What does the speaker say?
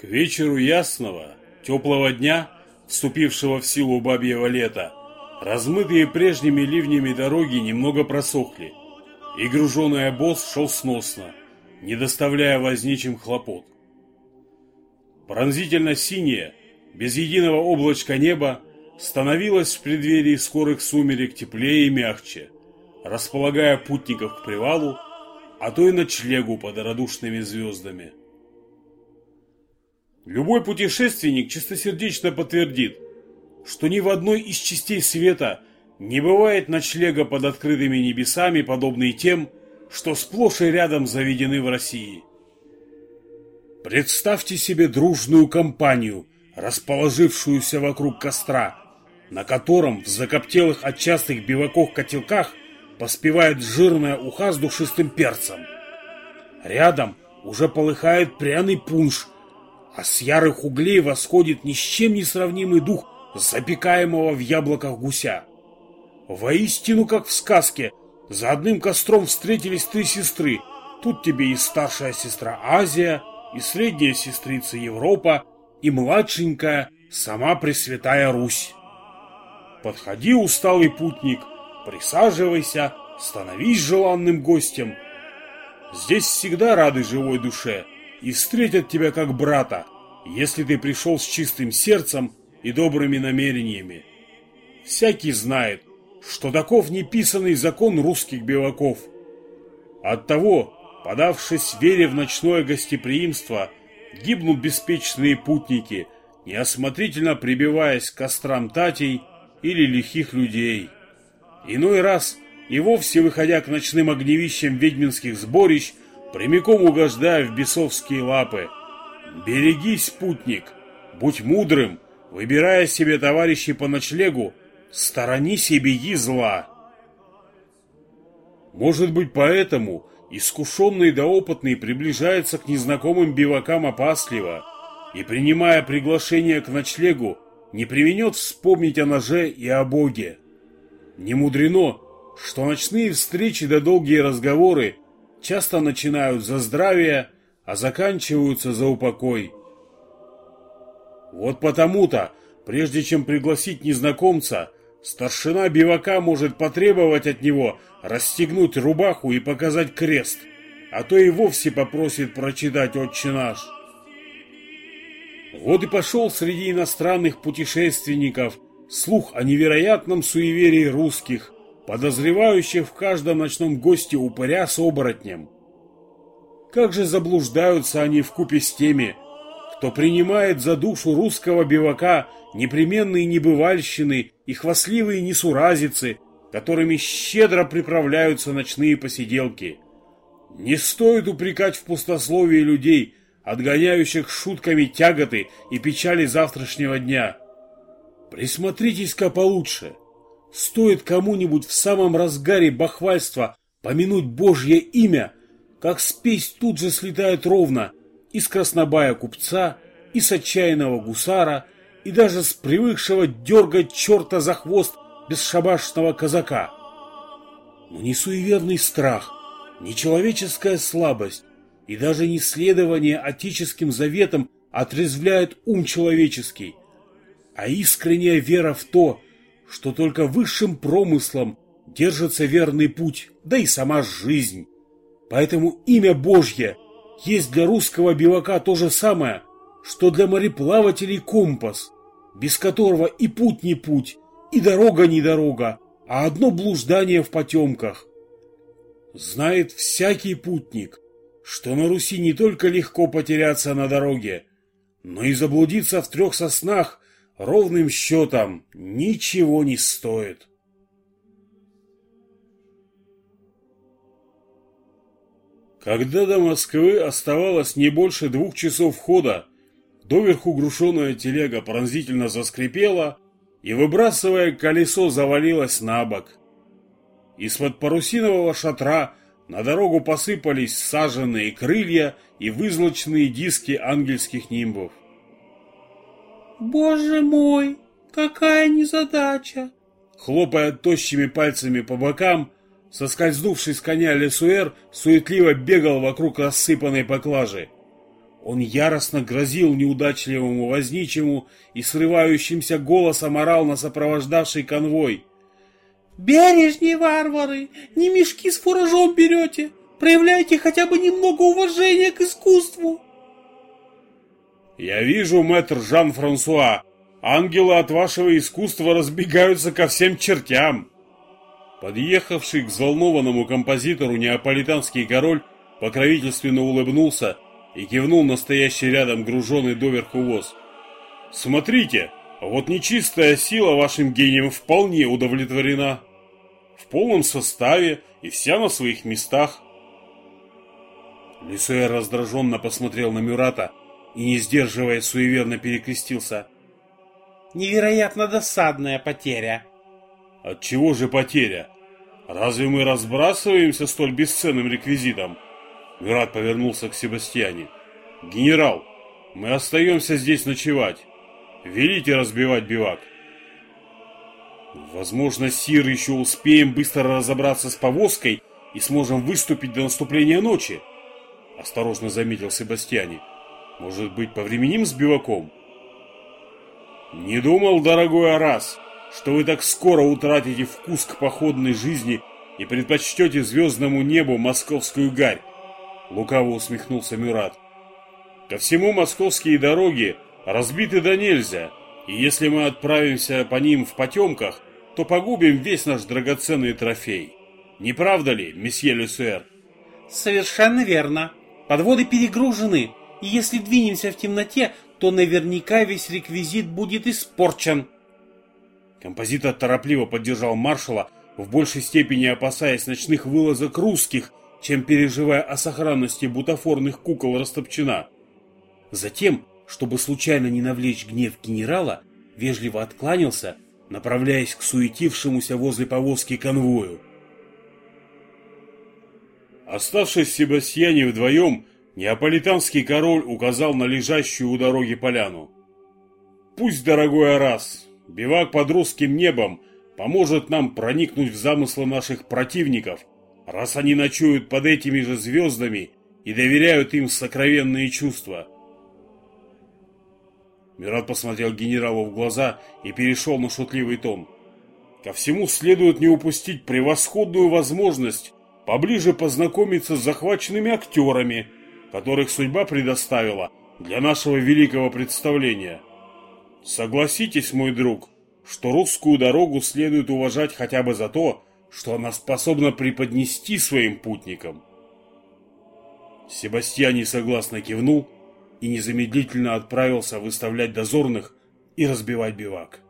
К вечеру ясного, теплого дня, вступившего в силу бабьего лета, размытые прежними ливнями дороги немного просохли, и груженый обоз шел сносно, не доставляя возничим хлопот. Пронзительно синее, без единого облачка неба, становилось в преддверии скорых сумерек теплее и мягче, располагая путников к привалу, а то и ночлегу под радушными звездами. Любой путешественник чистосердечно подтвердит, что ни в одной из частей света не бывает ночлега под открытыми небесами, подобные тем, что сплошь и рядом заведены в России. Представьте себе дружную компанию, расположившуюся вокруг костра, на котором в закоптелых от частых биваков котелках поспевает жирная уха с душистым перцем. Рядом уже полыхает пряный пунш – а с ярых углей восходит ни с чем не сравнимый дух запекаемого в яблоках гуся. Воистину, как в сказке, за одним костром встретились три сестры. Тут тебе и старшая сестра Азия, и средняя сестрица Европа, и младшенькая сама Пресвятая Русь. Подходи, усталый путник, присаживайся, становись желанным гостем. Здесь всегда рады живой душе – и встретят тебя как брата, если ты пришел с чистым сердцем и добрыми намерениями. Всякий знает, что таков неписанный закон русских биваков. Оттого, подавшись вере в ночное гостеприимство, гибнут беспечные путники, неосмотрительно прибиваясь к кострам татей или лихих людей. Иной раз и вовсе выходя к ночным огневищам ведьминских сборищ, прямиком угождая в бесовские лапы. Берегись, путник, будь мудрым, выбирая себе товарищей по ночлегу, сторонись и беги зла. Может быть, поэтому искушенный да опытный приближается к незнакомым бивакам опасливо и, принимая приглашение к ночлегу, не применет вспомнить о ноже и о Боге. Не мудрено, что ночные встречи да долгие разговоры часто начинают за здравие, а заканчиваются за упокой. Вот потому-то, прежде чем пригласить незнакомца, старшина бивака может потребовать от него расстегнуть рубаху и показать крест, а то и вовсе попросит прочитать «Отче наш». Вот и пошел среди иностранных путешественников слух о невероятном суеверии русских, подозревающих в каждом ночном госте упыря с оборотнем. Как же заблуждаются они в купе с теми, кто принимает за душу русского бивака непременные небывальщины и хвастливые несуразицы, которыми щедро приправляются ночные посиделки. Не стоит упрекать в пустословии людей, отгоняющих шутками тяготы и печали завтрашнего дня. Присмотритесь-ка получше – Стоит кому-нибудь в самом разгаре бахвальства помянуть Божье имя, как спесь тут же слетает ровно из краснобая купца, и с отчаянного гусара, и даже с привыкшего дергать черта за хвост бесшабашного казака. Но не суеверный страх, не человеческая слабость и даже не следование отеческим заветам отрезвляет ум человеческий, а искренняя вера в то, что только высшим промыслом держится верный путь, да и сама жизнь. Поэтому имя Божье есть для русского бивака то же самое, что для мореплавателей компас, без которого и путь не путь, и дорога не дорога, а одно блуждание в потемках. Знает всякий путник, что на Руси не только легко потеряться на дороге, но и заблудиться в трех соснах ровным счетом ничего не стоит. Когда до Москвы оставалось не больше двух часов хода, доверху грушеная телега пронзительно заскрипела и, выбрасывая колесо, завалилась на бок. Из-под парусинового шатра на дорогу посыпались саженные крылья и вызлочные диски ангельских нимбов. «Боже мой, какая незадача!» Хлопая тощими пальцами по бокам, соскользнувший с коня Лесуэр суетливо бегал вокруг рассыпанной поклажи. Он яростно грозил неудачливому возничему и срывающимся голосом орал на сопровождавший конвой. «Бережнее, варвары! Не мешки с фуражом берете! Проявляйте хотя бы немного уважения к искусству!» «Я вижу, мэтр Жан-Франсуа, ангелы от вашего искусства разбегаются ко всем чертям!» Подъехавший к взволнованному композитору неаполитанский король покровительственно улыбнулся и кивнул настоящий рядом груженный доверху воз. «Смотрите, вот нечистая сила вашим гением вполне удовлетворена. В полном составе и вся на своих местах». Лисуэр раздраженно посмотрел на Мюрата и, не сдерживая, суеверно перекрестился. «Невероятно досадная потеря». «От чего же потеря? Разве мы разбрасываемся столь бесценным реквизитом?» Мират повернулся к Себастьяне. «Генерал, мы остаемся здесь ночевать. Велите разбивать бивак». «Возможно, Сир, еще успеем быстро разобраться с повозкой и сможем выступить до наступления ночи», — осторожно заметил Себастьяне. «Может быть, повременим с биваком?» «Не думал, дорогой Арас, что вы так скоро утратите вкус к походной жизни и предпочтете звездному небу московскую гарь. Лукаво усмехнулся Мюрат. Ко всему московские дороги разбиты до нельзя, и если мы отправимся по ним в потемках, то погубим весь наш драгоценный трофей. Не правда ли, месье Люсуэр? Совершенно верно. Подводы перегружены, и если двинемся в темноте, то наверняка весь реквизит будет испорчен. Композитор торопливо поддержал маршала, в большей степени опасаясь ночных вылазок русских, чем переживая о сохранности бутафорных кукол Растопчина. Затем, чтобы случайно не навлечь гнев генерала, вежливо откланялся, направляясь к суетившемуся возле повозки конвою. Оставшись в Себастьяне вдвоем, неаполитанский король указал на лежащую у дороги поляну. «Пусть, дорогой Арас, бивак под русским небом поможет нам проникнуть в замыслы наших противников – раз они ночуют под этими же звездами и доверяют им сокровенные чувства. Мират посмотрел генералу в глаза и перешел на шутливый тон. Ко всему следует не упустить превосходную возможность поближе познакомиться с захваченными актерами, которых судьба предоставила для нашего великого представления. Согласитесь, мой друг, что русскую дорогу следует уважать хотя бы за то, что она способна преподнести своим путникам. Себастьян согласно кивнул и незамедлительно отправился выставлять дозорных и разбивать бивак.